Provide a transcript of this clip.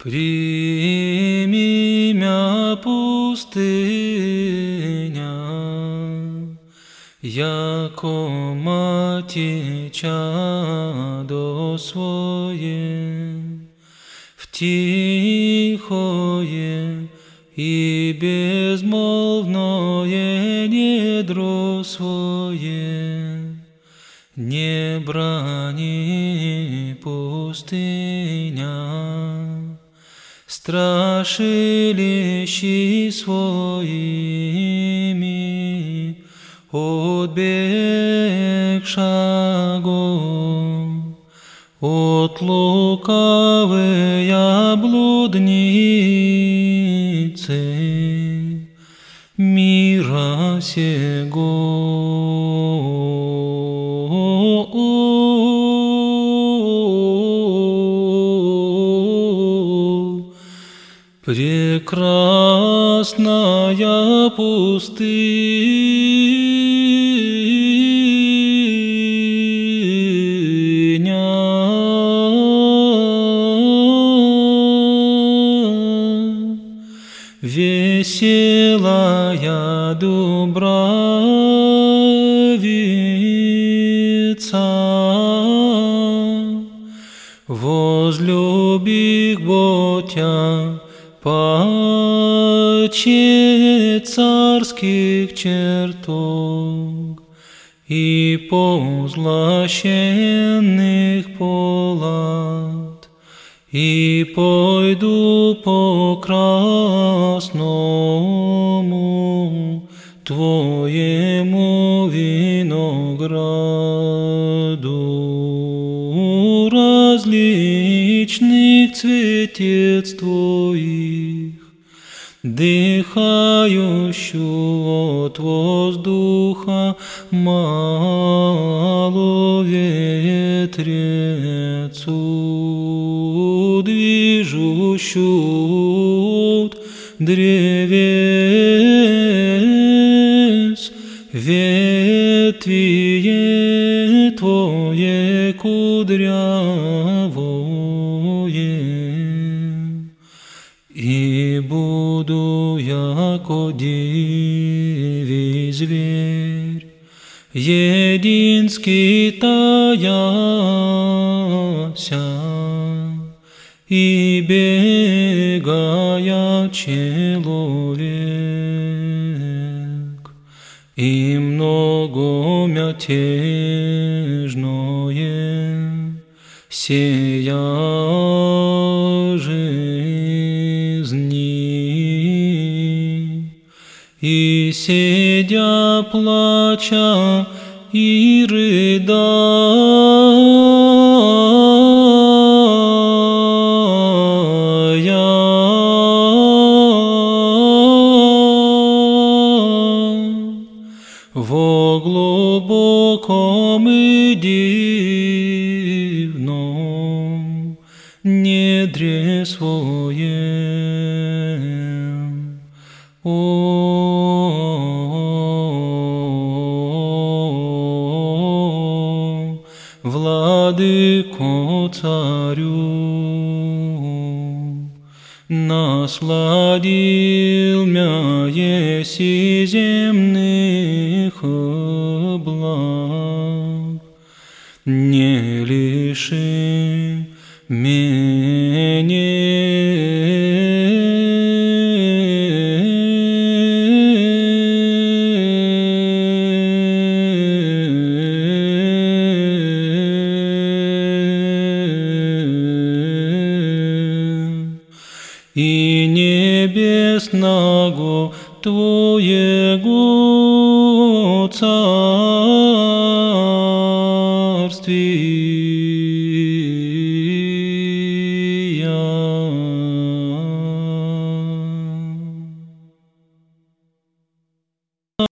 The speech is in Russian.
Прими мя пустыня, яко мати чадо свое, в тихое и безмолвное недро свое, не брани пустыня страшилищи своими отбег шагом от лукавые блудницы мира сего. Прекрасная пустыня, веселая дубравица, возлюбих Ботя, паче царских чертог и позлощенных полат, и пойду по красному Твоему винограду. Различных цветец Твоих, дыхающего от воздуха малу ветрецу, движущую от древес, ветвие Твое кудрявое. И буду яко диви зверь, единский таяся, и бегая человек, и много мятежное сея жизни, и сидя плача и рыдая, во глубоком и недре своем. О, Владыко царю, насладил мя еси земных благ, не лиши меня и небесного Твоего царствия.